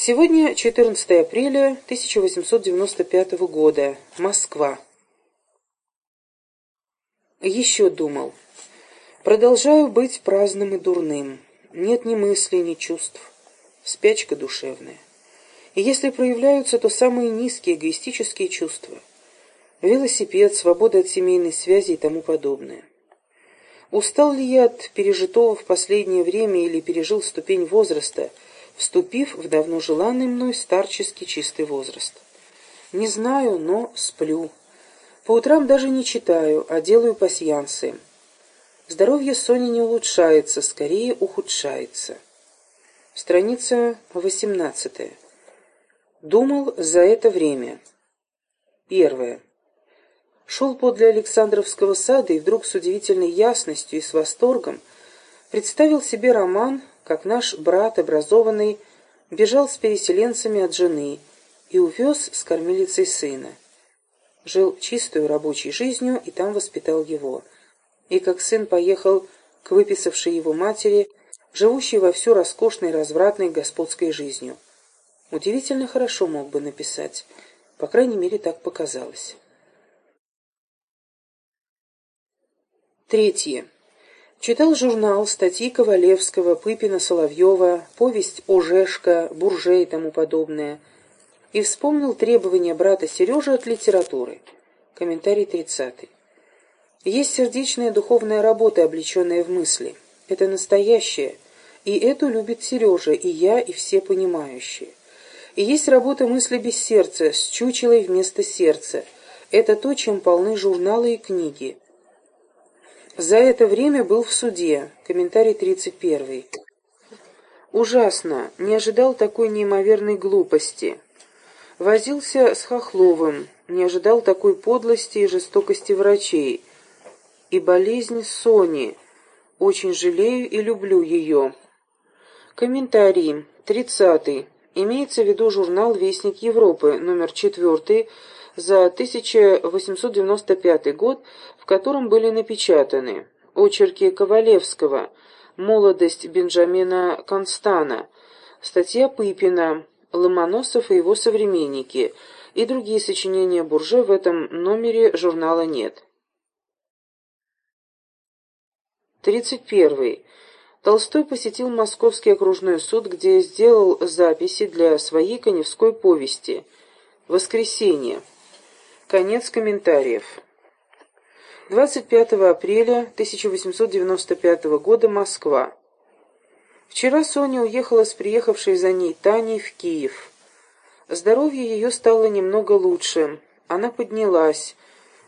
Сегодня 14 апреля 1895 года. Москва. Еще думал. Продолжаю быть праздным и дурным. Нет ни мыслей, ни чувств. Спячка душевная. И если проявляются, то самые низкие эгоистические чувства. Велосипед, свобода от семейной связи и тому подобное. Устал ли я от пережитого в последнее время или пережил ступень возраста – вступив в давно желанный мной старческий чистый возраст. Не знаю, но сплю. По утрам даже не читаю, а делаю пасьянсы. Здоровье Сони не улучшается, скорее ухудшается. Страница 18. Думал за это время. Первое. Шел подле Александровского сада и вдруг с удивительной ясностью и с восторгом представил себе роман как наш брат, образованный, бежал с переселенцами от жены и увез с кормилицей сына. Жил чистую рабочей жизнью и там воспитал его. И как сын поехал к выписавшей его матери, живущей во всю роскошной, развратной господской жизнью. Удивительно хорошо мог бы написать. По крайней мере, так показалось. Третье. Читал журнал, статьи Ковалевского, Пыпина, Соловьева, повесть Ожешка, Бурже и тому подобное. И вспомнил требования брата Сережи от литературы. Комментарий 30. Есть сердечная духовная работа, облеченная в мысли. Это настоящее. И эту любит Сережа, и я, и все понимающие. И есть работа мысли без сердца, с чучелой вместо сердца. Это то, чем полны журналы и книги. За это время был в суде. Комментарий 31. Ужасно. Не ожидал такой неимоверной глупости. Возился с Хохловым. Не ожидал такой подлости и жестокости врачей. И болезнь Сони. Очень жалею и люблю ее. Комментарий. 30. Имеется в виду журнал «Вестник Европы», номер 4, за 1895 год, котором были напечатаны очерки Ковалевского, молодость Бенджамина Констана, статья Пыпина, Ломоносов и его современники и другие сочинения Бурже в этом номере журнала нет. 31. Толстой посетил Московский окружной суд, где сделал записи для своей коневской повести «Воскресенье». Конец комментариев. 25 апреля 1895 года, Москва. Вчера Соня уехала с приехавшей за ней Таней в Киев. Здоровье ее стало немного лучше. Она поднялась,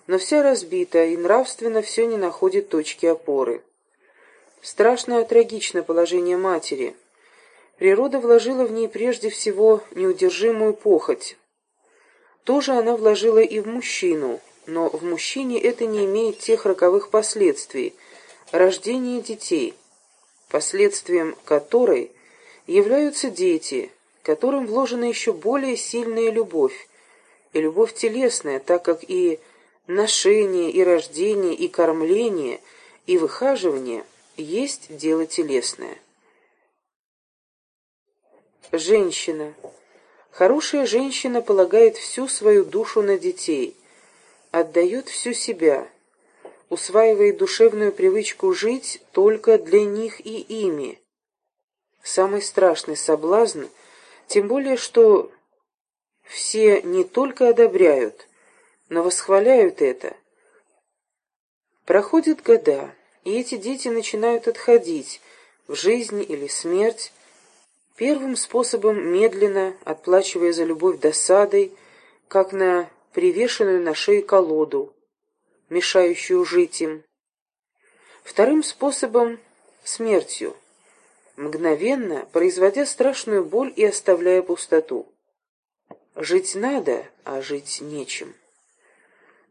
но вся разбита, и нравственно все не находит точки опоры. Страшное трагичное положение матери. Природа вложила в ней прежде всего неудержимую похоть. Тоже она вложила и в мужчину, но в мужчине это не имеет тех роковых последствий – рождения детей, последствием которой являются дети, которым вложена еще более сильная любовь, и любовь телесная, так как и ношение, и рождение, и кормление, и выхаживание есть дело телесное. Женщина – Хорошая женщина полагает всю свою душу на детей, отдает всю себя, усваивает душевную привычку жить только для них и ими. Самый страшный соблазн, тем более что все не только одобряют, но восхваляют это. Проходят года, и эти дети начинают отходить в жизнь или смерть, Первым способом, медленно, отплачивая за любовь досадой, как на привешенную на шее колоду, мешающую жить им. Вторым способом — смертью, мгновенно производя страшную боль и оставляя пустоту. Жить надо, а жить нечем.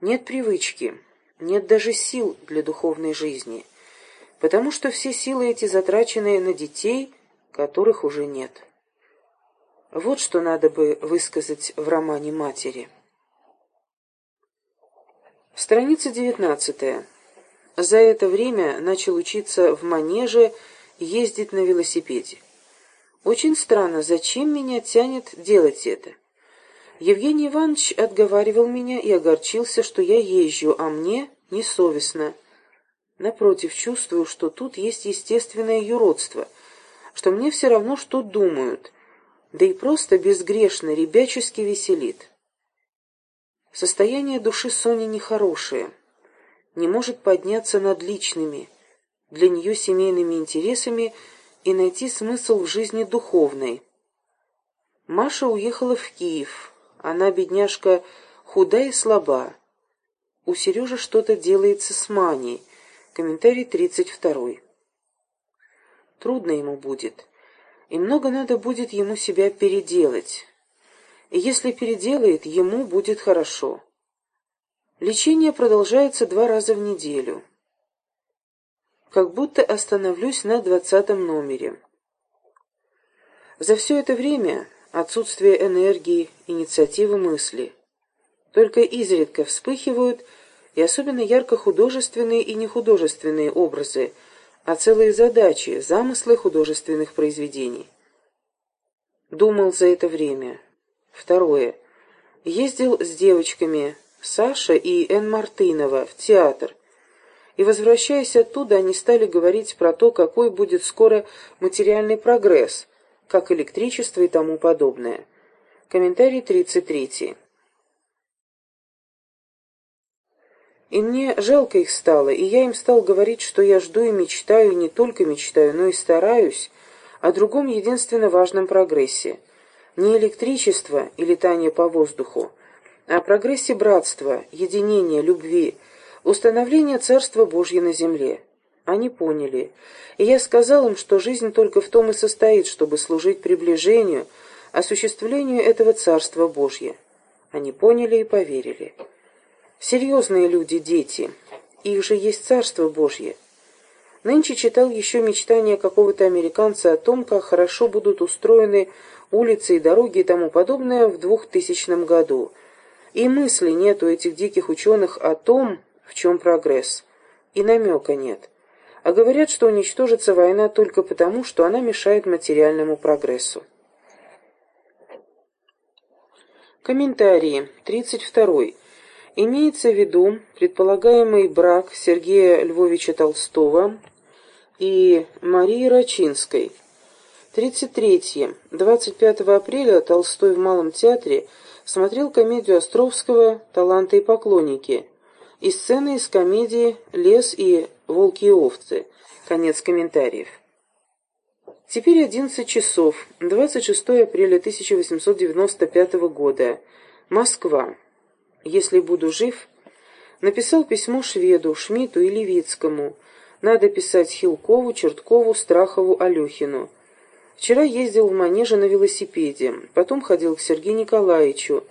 Нет привычки, нет даже сил для духовной жизни, потому что все силы эти затрачены на детей — которых уже нет. Вот что надо бы высказать в романе «Матери». Страница девятнадцатая. За это время начал учиться в манеже ездить на велосипеде. Очень странно, зачем меня тянет делать это? Евгений Иванович отговаривал меня и огорчился, что я езжу, а мне несовестно. Напротив, чувствую, что тут есть естественное юродство, что мне все равно, что думают, да и просто безгрешно, ребячески веселит. Состояние души Сони нехорошее, не может подняться над личными, для нее семейными интересами и найти смысл в жизни духовной. Маша уехала в Киев, она, бедняжка, худа и слаба. У Сережи что-то делается с Маней, Комментарий 32. Трудно ему будет, и много надо будет ему себя переделать. Если переделает, ему будет хорошо. Лечение продолжается два раза в неделю. Как будто остановлюсь на двадцатом номере. За все это время отсутствие энергии, инициативы мысли. Только изредка вспыхивают и особенно ярко художественные и нехудожественные образы, а целые задачи, замыслы художественных произведений. Думал за это время. Второе. Ездил с девочками Саша и Эн Мартынова в театр. И, возвращаясь оттуда, они стали говорить про то, какой будет скоро материальный прогресс, как электричество и тому подобное. Комментарий 33. И мне жалко их стало, и я им стал говорить, что я жду и мечтаю, и не только мечтаю, но и стараюсь о другом единственно важном прогрессе. Не электричество и летание по воздуху, а о прогрессе братства, единения, любви, установления Царства Божьего на земле. Они поняли, и я сказал им, что жизнь только в том и состоит, чтобы служить приближению, осуществлению этого Царства Божьего. Они поняли и поверили. Серьезные люди, дети. Их же есть Царство Божье. Нынче читал еще мечтания какого-то американца о том, как хорошо будут устроены улицы и дороги и тому подобное в двухтысячном году. И мысли нет у этих диких ученых о том, в чем прогресс. И намека нет. А говорят, что уничтожится война только потому, что она мешает материальному прогрессу. Комментарии. 32. Имеется в виду предполагаемый брак Сергея Львовича Толстого и Марии Рачинской. 33. 25 апреля Толстой в Малом театре смотрел комедию Островского «Таланты и поклонники» и сцены из комедии «Лес и волки и овцы». Конец комментариев. Теперь 11 часов, 26 апреля 1895 года. Москва если буду жив, написал письмо шведу, Шмидту и Левицкому. Надо писать Хилкову, Черткову, Страхову, Алехину. Вчера ездил в манеже на велосипеде, потом ходил к Сергею Николаевичу.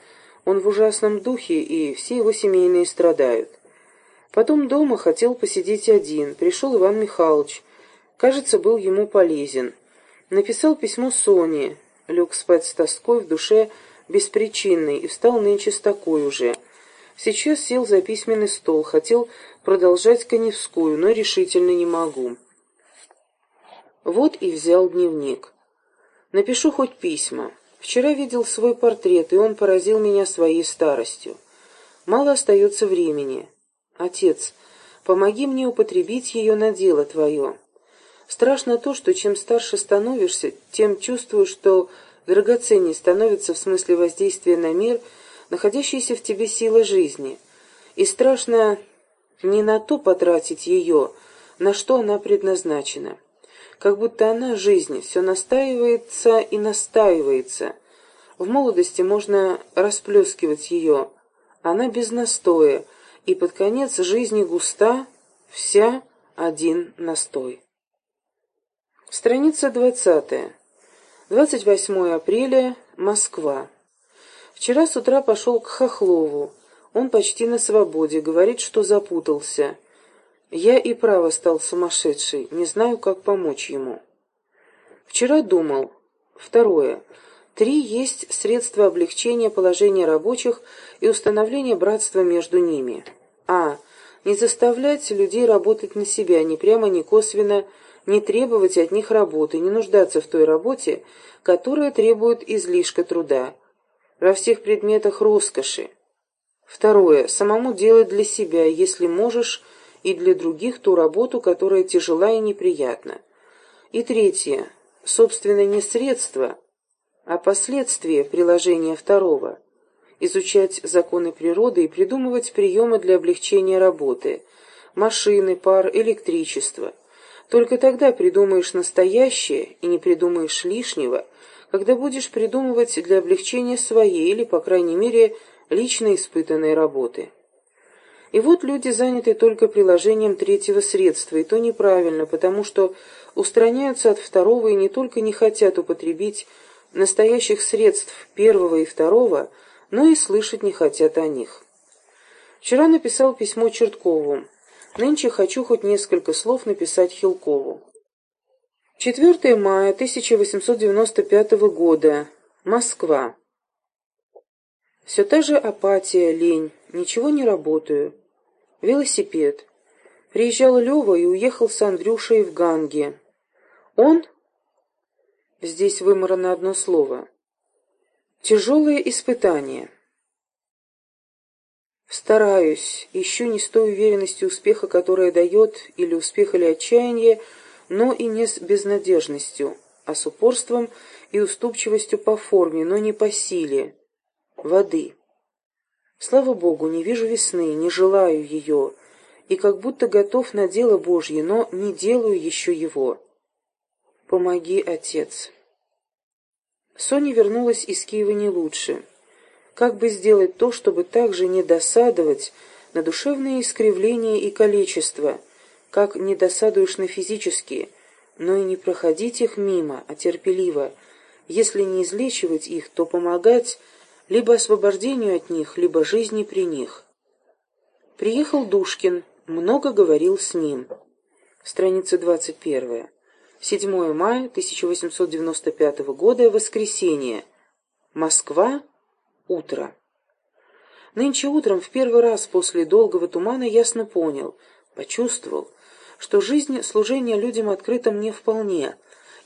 Он в ужасном духе, и все его семейные страдают. Потом дома хотел посидеть один. Пришел Иван Михайлович. Кажется, был ему полезен. Написал письмо Соне. Лег спать с тоской в душе, беспричинной, и встал нынче с такой уже. Сейчас сел за письменный стол, хотел продолжать Коневскую, но решительно не могу. Вот и взял дневник. Напишу хоть письма. Вчера видел свой портрет, и он поразил меня своей старостью. Мало остается времени. Отец, помоги мне употребить ее на дело твое. Страшно то, что чем старше становишься, тем чувствуешь, что драгоценней становится в смысле воздействия на мир, находящаяся в тебе сила жизни. И страшно не на то потратить ее, на что она предназначена. Как будто она, жизнь, все настаивается и настаивается. В молодости можно расплескивать ее, она без настоя, и под конец жизни густа, вся один настой. Страница двадцатая. 28 апреля, Москва. Вчера с утра пошел к Хохлову. Он почти на свободе, говорит, что запутался. Я и право стал сумасшедший, не знаю, как помочь ему. Вчера думал. Второе. Три есть средства облегчения положения рабочих и установления братства между ними. А. Не заставлять людей работать на себя, ни прямо, ни косвенно, не требовать от них работы, не нуждаться в той работе, которая требует излишка труда. Во всех предметах роскоши. Второе. Самому делать для себя, если можешь, и для других ту работу, которая тяжела и неприятна. И третье. Собственно, не средство, а последствия приложения второго. Изучать законы природы и придумывать приемы для облегчения работы. Машины, пар, электричество. Только тогда придумаешь настоящее и не придумаешь лишнего, когда будешь придумывать для облегчения своей или, по крайней мере, лично испытанной работы. И вот люди заняты только приложением третьего средства, и то неправильно, потому что устраняются от второго и не только не хотят употребить настоящих средств первого и второго, но и слышать не хотят о них. Вчера написал письмо Черткову. Нынче хочу хоть несколько слов написать Хилкову. 4 мая 1895 года. Москва. Все та же апатия, лень, ничего не работаю. Велосипед. Приезжал Лева и уехал с Андрюшей в Ганге. Он... Здесь выморано одно слово. Тяжелое испытание. Стараюсь, ищу не с той уверенностью успеха, которая дает или успех, или отчаяние, но и не с безнадежностью, а с упорством и уступчивостью по форме, но не по силе, воды. Слава Богу, не вижу весны, не желаю ее, и как будто готов на дело Божье, но не делаю еще его. Помоги, Отец. Соня вернулась из Киева не лучше. Как бы сделать то, чтобы также не досадовать на душевные искривления и количество, как не досадуешь на физические, но и не проходить их мимо, а терпеливо, если не излечивать их, то помогать либо освобождению от них, либо жизни при них. Приехал Душкин, много говорил с ним. Страница 21. 7 мая 1895 года, воскресенье. Москва, утро. Нынче утром в первый раз после долгого тумана ясно понял, почувствовал, что жизнь служения людям открыта мне вполне,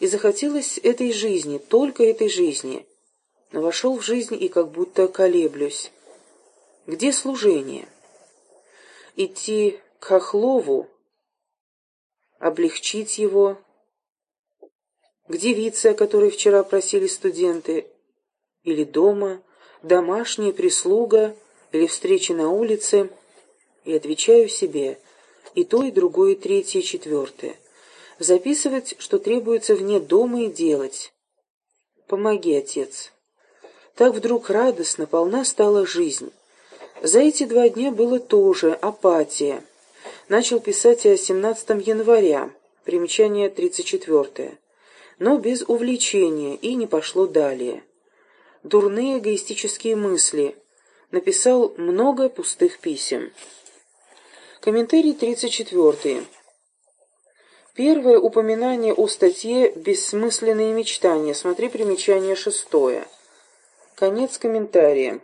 и захотелось этой жизни, только этой жизни — но вошел в жизнь и как будто колеблюсь. Где служение? Идти к Хохлову, облегчить его, к девице, о которой вчера просили студенты, или дома, домашняя прислуга, или встречи на улице, и отвечаю себе и то, и другое, и третье, и четвертое. Записывать, что требуется вне дома и делать. Помоги, отец. Так вдруг радостно, полна стала жизнь. За эти два дня было тоже апатия. Начал писать о 17 января, примечание 34 но без увлечения и не пошло далее. Дурные эгоистические мысли. Написал много пустых писем. Комментарий 34. Первое упоминание о статье «Бессмысленные мечтания». Смотри примечание шестое. Конец комментария.